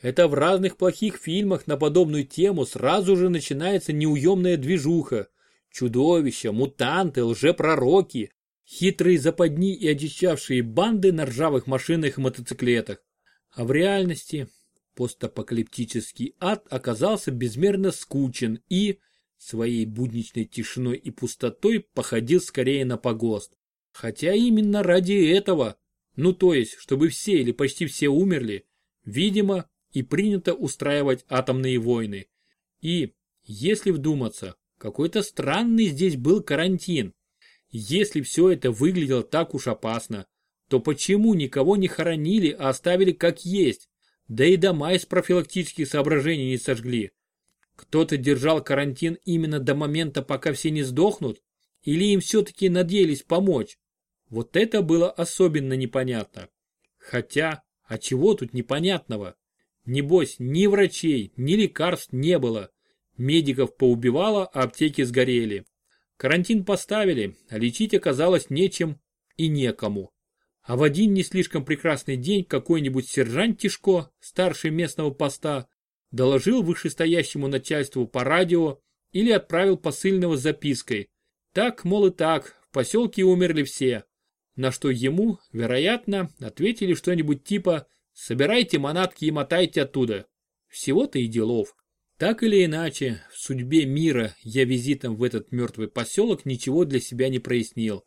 Это в разных плохих фильмах на подобную тему сразу же начинается неуемная движуха. Чудовища, мутанты, лжепророки, хитрые западни и одичавшие банды на ржавых машинах и мотоциклетах. А в реальности постапокалиптический ад оказался безмерно скучен и, своей будничной тишиной и пустотой походил скорее на погост. Хотя именно ради этого, ну то есть, чтобы все или почти все умерли, видимо, и принято устраивать атомные войны. И, если вдуматься, какой-то странный здесь был карантин. Если все это выглядело так уж опасно, то почему никого не хоронили, а оставили как есть? Да и дома из профилактических соображений не сожгли. Кто-то держал карантин именно до момента, пока все не сдохнут? Или им все-таки надеялись помочь? Вот это было особенно непонятно. Хотя, а чего тут непонятного? Небось, ни врачей, ни лекарств не было. Медиков поубивало, а аптеки сгорели. Карантин поставили, а лечить оказалось нечем и некому. А в один не слишком прекрасный день какой-нибудь сержант Тишко, старший местного поста, доложил вышестоящему начальству по радио или отправил посыльного с запиской. Так, мол и так, в поселке умерли все. На что ему, вероятно, ответили что-нибудь типа «собирайте манатки и мотайте оттуда». Всего-то и делов. Так или иначе, в судьбе мира я визитом в этот мертвый поселок ничего для себя не прояснил.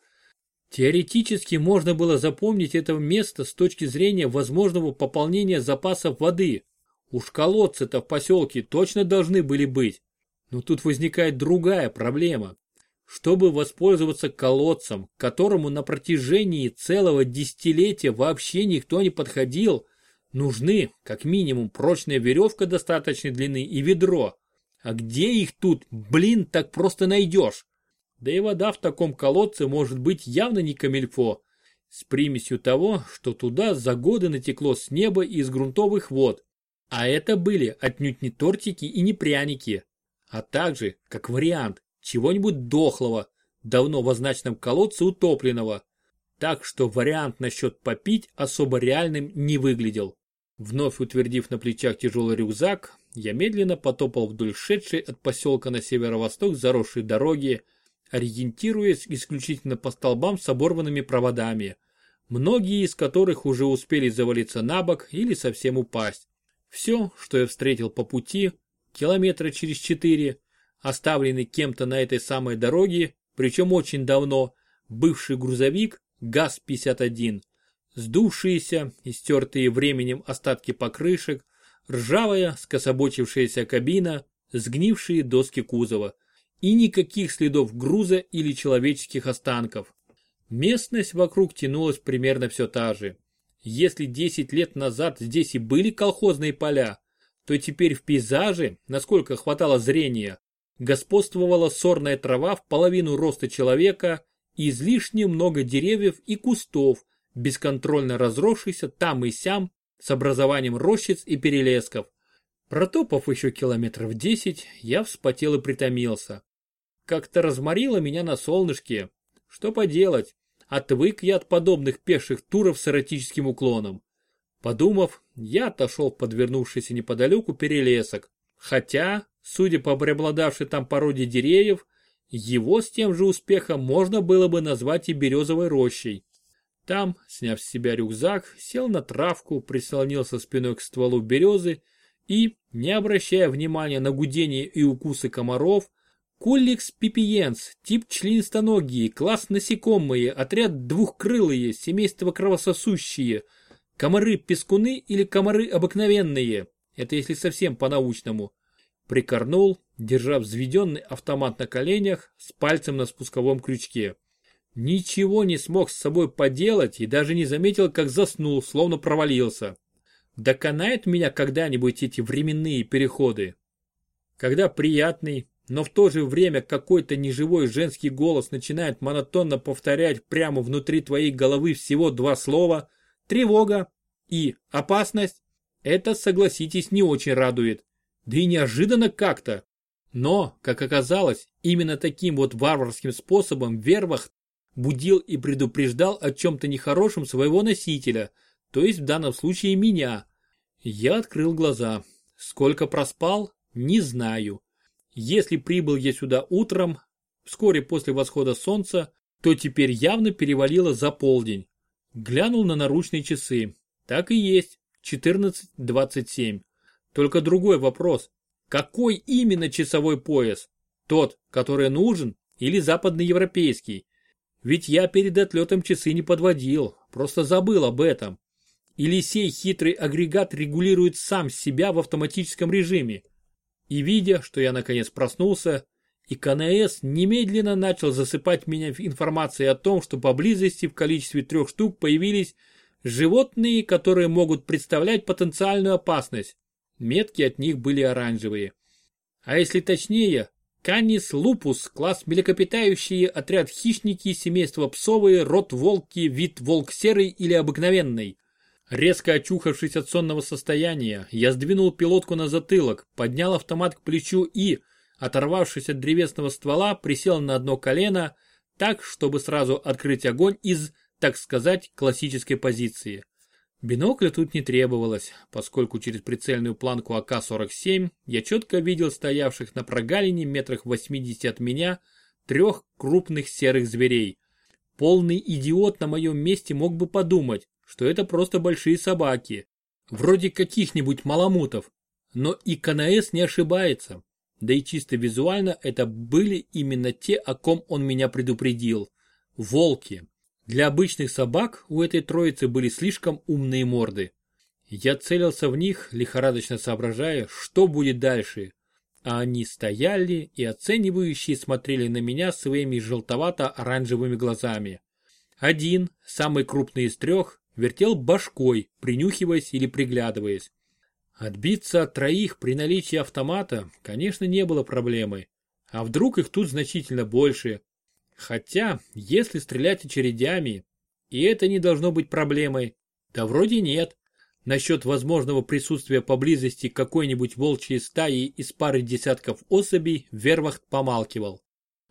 Теоретически можно было запомнить это место с точки зрения возможного пополнения запасов воды. Уж колодцы-то в поселке точно должны были быть. Но тут возникает другая проблема. Чтобы воспользоваться колодцем, к которому на протяжении целого десятилетия вообще никто не подходил, нужны как минимум прочная веревка достаточной длины и ведро. А где их тут, блин, так просто найдешь? Да и вода в таком колодце может быть явно не камельфо, с примесью того, что туда за годы натекло с неба и из грунтовых вод. А это были отнюдь не тортики и не пряники, а также, как вариант, чего-нибудь дохлого, давно в означенном колодце утопленного. Так что вариант насчет попить особо реальным не выглядел. Вновь утвердив на плечах тяжелый рюкзак, я медленно потопал вдоль шедшей от поселка на северо-восток заросшей дороги, ориентируясь исключительно по столбам с оборванными проводами, многие из которых уже успели завалиться на бок или совсем упасть. Все, что я встретил по пути, километра через четыре, оставленный кем-то на этой самой дороге, причем очень давно, бывший грузовик ГАЗ-51, сдувшиеся и стертые временем остатки покрышек, ржавая, скособочившаяся кабина, сгнившие доски кузова – и никаких следов груза или человеческих останков. Местность вокруг тянулась примерно все та же. Если 10 лет назад здесь и были колхозные поля, то теперь в пейзаже, насколько хватало зрения, господствовала сорная трава в половину роста человека и излишне много деревьев и кустов, бесконтрольно разросшихся там и сям с образованием рощиц и перелесков. Протопав еще километров десять, я вспотел и притомился. Как-то разморило меня на солнышке. Что поделать, отвык я от подобных пеших туров с эротическим уклоном. Подумав, я отошел в подвернувшийся неподалеку перелесок. Хотя, судя по преобладавшей там породе деревьев, его с тем же успехом можно было бы назвать и березовой рощей. Там, сняв с себя рюкзак, сел на травку, прислонился спиной к стволу березы и, не обращая внимания на гудение и укусы комаров, Куликс пипиенс, тип членистоногие, класс насекомые, отряд двухкрылые, семейство кровососущие, комары-пескуны или комары обыкновенные, это если совсем по-научному. Прикорнул, держа взведенный автомат на коленях с пальцем на спусковом крючке. Ничего не смог с собой поделать и даже не заметил, как заснул, словно провалился. Доконают меня когда-нибудь эти временные переходы? Когда приятный, но в то же время какой-то неживой женский голос начинает монотонно повторять прямо внутри твоей головы всего два слова «тревога» и «опасность». Это, согласитесь, не очень радует. Да и неожиданно как-то. Но, как оказалось, именно таким вот варварским способом Вервах будил и предупреждал о чем-то нехорошем своего носителя, то есть в данном случае меня. Я открыл глаза. Сколько проспал, не знаю. Если прибыл я сюда утром, вскоре после восхода солнца, то теперь явно перевалило за полдень. Глянул на наручные часы. Так и есть, 14.27. Только другой вопрос. Какой именно часовой пояс? Тот, который нужен, или западноевропейский? Ведь я перед отлетом часы не подводил, просто забыл об этом. Или сей хитрый агрегат регулирует сам себя в автоматическом режиме? И видя, что я наконец проснулся, и КНС немедленно начал засыпать меня информацией о том, что поблизости в количестве трех штук появились животные, которые могут представлять потенциальную опасность. Метки от них были оранжевые. А если точнее, Канис лупус, класс млекопитающие, отряд хищники, семейство псовые, род волки, вид волк серый или обыкновенный. Резко очухавшись от сонного состояния, я сдвинул пилотку на затылок, поднял автомат к плечу и, оторвавшись от древесного ствола, присел на одно колено, так, чтобы сразу открыть огонь из, так сказать, классической позиции. Бинокля тут не требовалось, поскольку через прицельную планку АК-47 я четко видел стоявших на прогалине метрах 80 от меня трех крупных серых зверей. Полный идиот на моем месте мог бы подумать, что это просто большие собаки, вроде каких-нибудь маламутов. Но и КНС не ошибается. Да и чисто визуально это были именно те, о ком он меня предупредил. Волки. Для обычных собак у этой троицы были слишком умные морды. Я целился в них, лихорадочно соображая, что будет дальше. А они стояли и оценивающие смотрели на меня своими желтовато-оранжевыми глазами. Один, самый крупный из трех, вертел башкой, принюхиваясь или приглядываясь. Отбиться от троих при наличии автомата, конечно, не было проблемой. А вдруг их тут значительно больше? Хотя, если стрелять очередями, и это не должно быть проблемой, да вроде нет. Насчет возможного присутствия поблизости какой-нибудь волчьей стаи из пары десятков особей Вервахт помалкивал.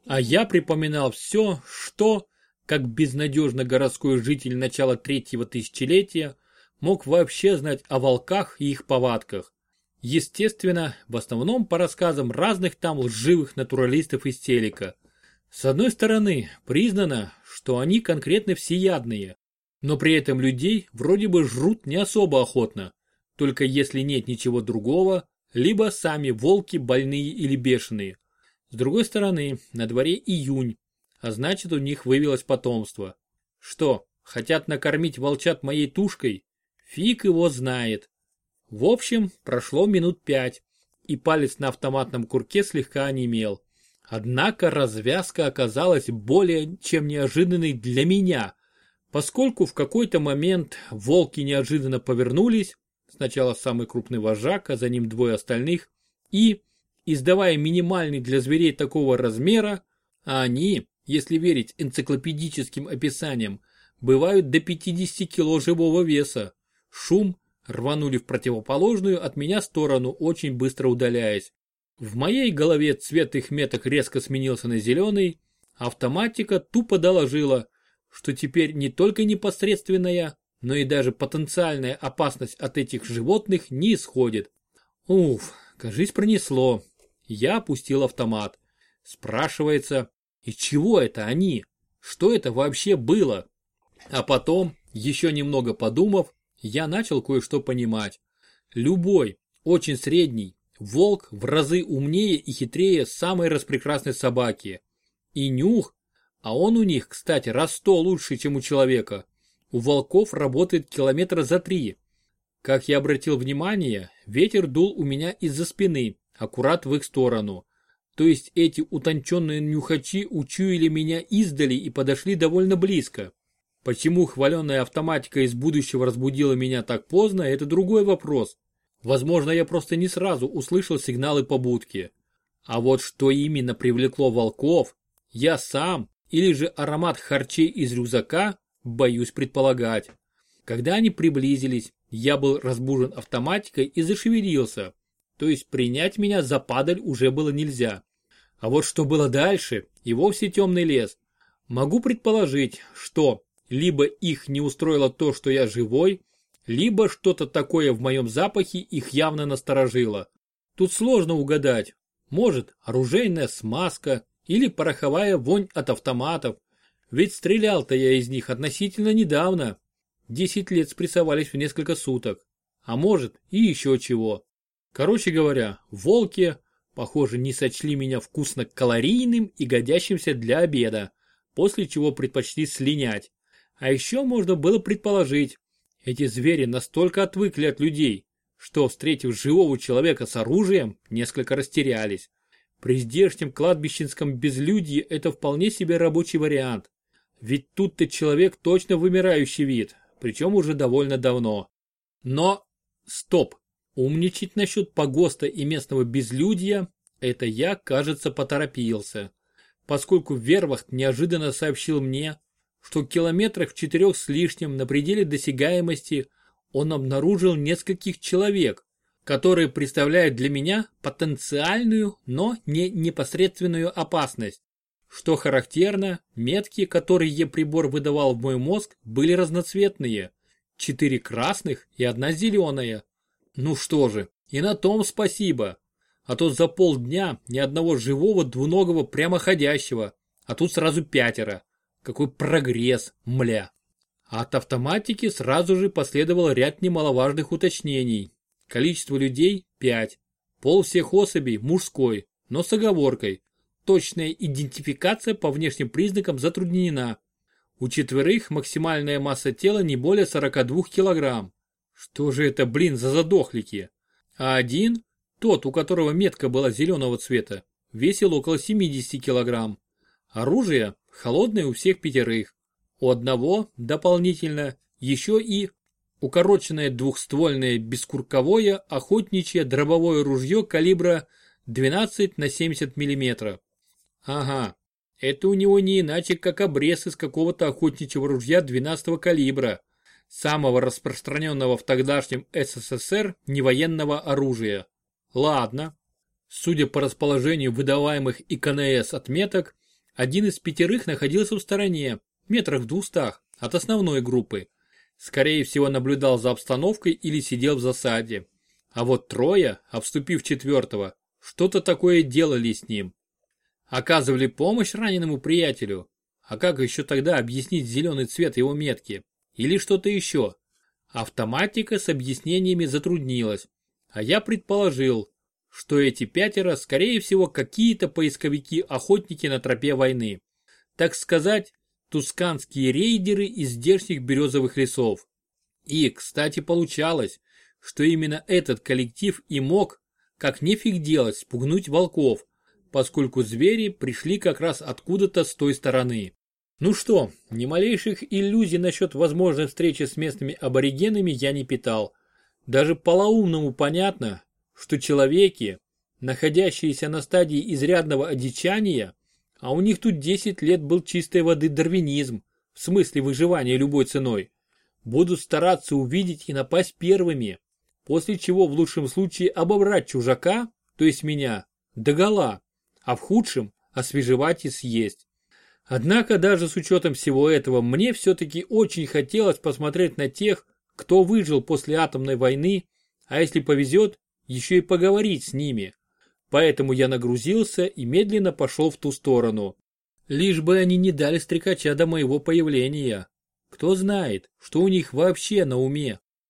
А я припоминал все, что, как безнадежно городской житель начала третьего тысячелетия, мог вообще знать о волках и их повадках. Естественно, в основном по рассказам разных там лживых натуралистов из телека. С одной стороны, признано, что они конкретно всеядные, но при этом людей вроде бы жрут не особо охотно, только если нет ничего другого, либо сами волки больные или бешеные. С другой стороны, на дворе июнь, а значит у них вывелось потомство. Что, хотят накормить волчат моей тушкой? Фиг его знает. В общем, прошло минут пять, и палец на автоматном курке слегка онемел. Однако развязка оказалась более чем неожиданной для меня, поскольку в какой-то момент волки неожиданно повернулись, сначала самый крупный вожак, а за ним двое остальных, и, издавая минимальный для зверей такого размера, они, если верить энциклопедическим описаниям, бывают до 50 кило живого веса, шум, рванули в противоположную от меня сторону, очень быстро удаляясь. В моей голове цвет их меток резко сменился на зеленый, автоматика тупо доложила, что теперь не только непосредственная, но и даже потенциальная опасность от этих животных не исходит. Уф, кажись пронесло. Я опустил автомат. Спрашивается, и чего это они? Что это вообще было? А потом, еще немного подумав, я начал кое-что понимать. Любой, очень средний, волк в разы умнее и хитрее самой распрекрасной собаки. И нюх, а он у них, кстати, раз сто лучше, чем у человека. У волков работает километра за три. Как я обратил внимание, ветер дул у меня из-за спины, аккурат в их сторону. То есть эти утонченные нюхачи учуяли меня издали и подошли довольно близко. Почему хваленная автоматика из будущего разбудила меня так поздно, это другой вопрос. Возможно, я просто не сразу услышал сигналы побудки. А вот что именно привлекло волков, я сам или же аромат харчей из рюкзака, боюсь предполагать. Когда они приблизились, я был разбужен автоматикой и зашевелился. То есть принять меня за падаль уже было нельзя. А вот что было дальше, и вовсе темный лес. Могу предположить, что либо их не устроило то, что я живой, либо что-то такое в моем запахе их явно насторожило. Тут сложно угадать. Может, оружейная смазка или пороховая вонь от автоматов. Ведь стрелял-то я из них относительно недавно. Десять лет спрессовались в несколько суток. А может и еще чего. Короче говоря, волки, похоже, не сочли меня вкусно калорийным и годящимся для обеда, после чего предпочли слинять. А еще можно было предположить, эти звери настолько отвыкли от людей, что, встретив живого человека с оружием, несколько растерялись. При здешнем кладбищенском безлюдье это вполне себе рабочий вариант. Ведь тут-то человек точно вымирающий вид, причем уже довольно давно. Но, стоп, умничать насчет погоста и местного безлюдья, это я, кажется, поторопился. Поскольку Вервахт неожиданно сообщил мне, что километрах в четырех с лишним на пределе досягаемости он обнаружил нескольких человек, которые представляют для меня потенциальную, но не непосредственную опасность. Что характерно, метки, которые прибор выдавал в мой мозг, были разноцветные. Четыре красных и одна зеленая. Ну что же, и на том спасибо. А то за полдня ни одного живого двуногого прямоходящего, а тут сразу пятеро. Какой прогресс, мля. От автоматики сразу же последовал ряд немаловажных уточнений. Количество людей – 5. Пол всех особей – мужской, но с оговоркой. Точная идентификация по внешним признакам затруднена. У четверых максимальная масса тела не более 42 килограмм. Что же это, блин, за задохлики? А один, тот, у которого метка была зеленого цвета, весил около 70 килограмм. Оружие холодное у всех пятерых. У одного, дополнительно, еще и укороченное двухствольное бескурковое охотничье дробовое ружье калибра 12 на 70 мм. Ага, это у него не иначе, как обрез из какого-то охотничьего ружья 12 калибра, самого распространенного в тогдашнем СССР невоенного оружия. Ладно. Судя по расположению выдаваемых ИКНС отметок, один из пятерых находился в стороне, метрах в двухстах, от основной группы. Скорее всего наблюдал за обстановкой или сидел в засаде. А вот трое, обступив четвертого, что-то такое делали с ним. Оказывали помощь раненому приятелю. А как еще тогда объяснить зеленый цвет его метки? Или что-то еще? Автоматика с объяснениями затруднилась. А я предположил, что эти пятеро, скорее всего, какие-то поисковики-охотники на тропе войны. Так сказать, тусканские рейдеры из здешних березовых лесов. И, кстати, получалось, что именно этот коллектив и мог, как нефиг делать, спугнуть волков, поскольку звери пришли как раз откуда-то с той стороны. Ну что, ни малейших иллюзий насчет возможной встречи с местными аборигенами я не питал. Даже полоумному понятно, что человеки, находящиеся на стадии изрядного одичания, а у них тут 10 лет был чистой воды дарвинизм, в смысле выживания любой ценой, будут стараться увидеть и напасть первыми, после чего в лучшем случае обобрать чужака, то есть меня, догола, а в худшем освежевать и съесть. Однако даже с учетом всего этого мне все-таки очень хотелось посмотреть на тех, кто выжил после атомной войны, а если повезет, еще и поговорить с ними. Поэтому я нагрузился и медленно пошел в ту сторону. Лишь бы они не дали стрекача до моего появления. Кто знает, что у них вообще на уме.